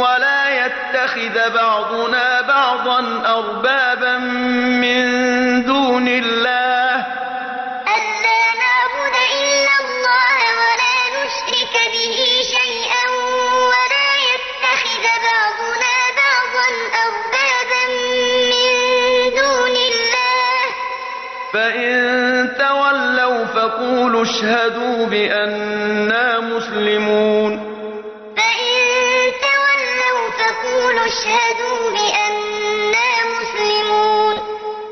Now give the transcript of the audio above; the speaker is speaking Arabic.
وَلَا يَتَّخِذَ بَعْضُنَا بَعْضًا أَرْبَابًا بَعْضُنَا بَعْضًا أَرْبَابًا مِّن دُونِ اللَّهِ ۚ فَإِن تَوَلَّوْا فَقُولُوا اشْهَدُوا مُسْلِمُونَ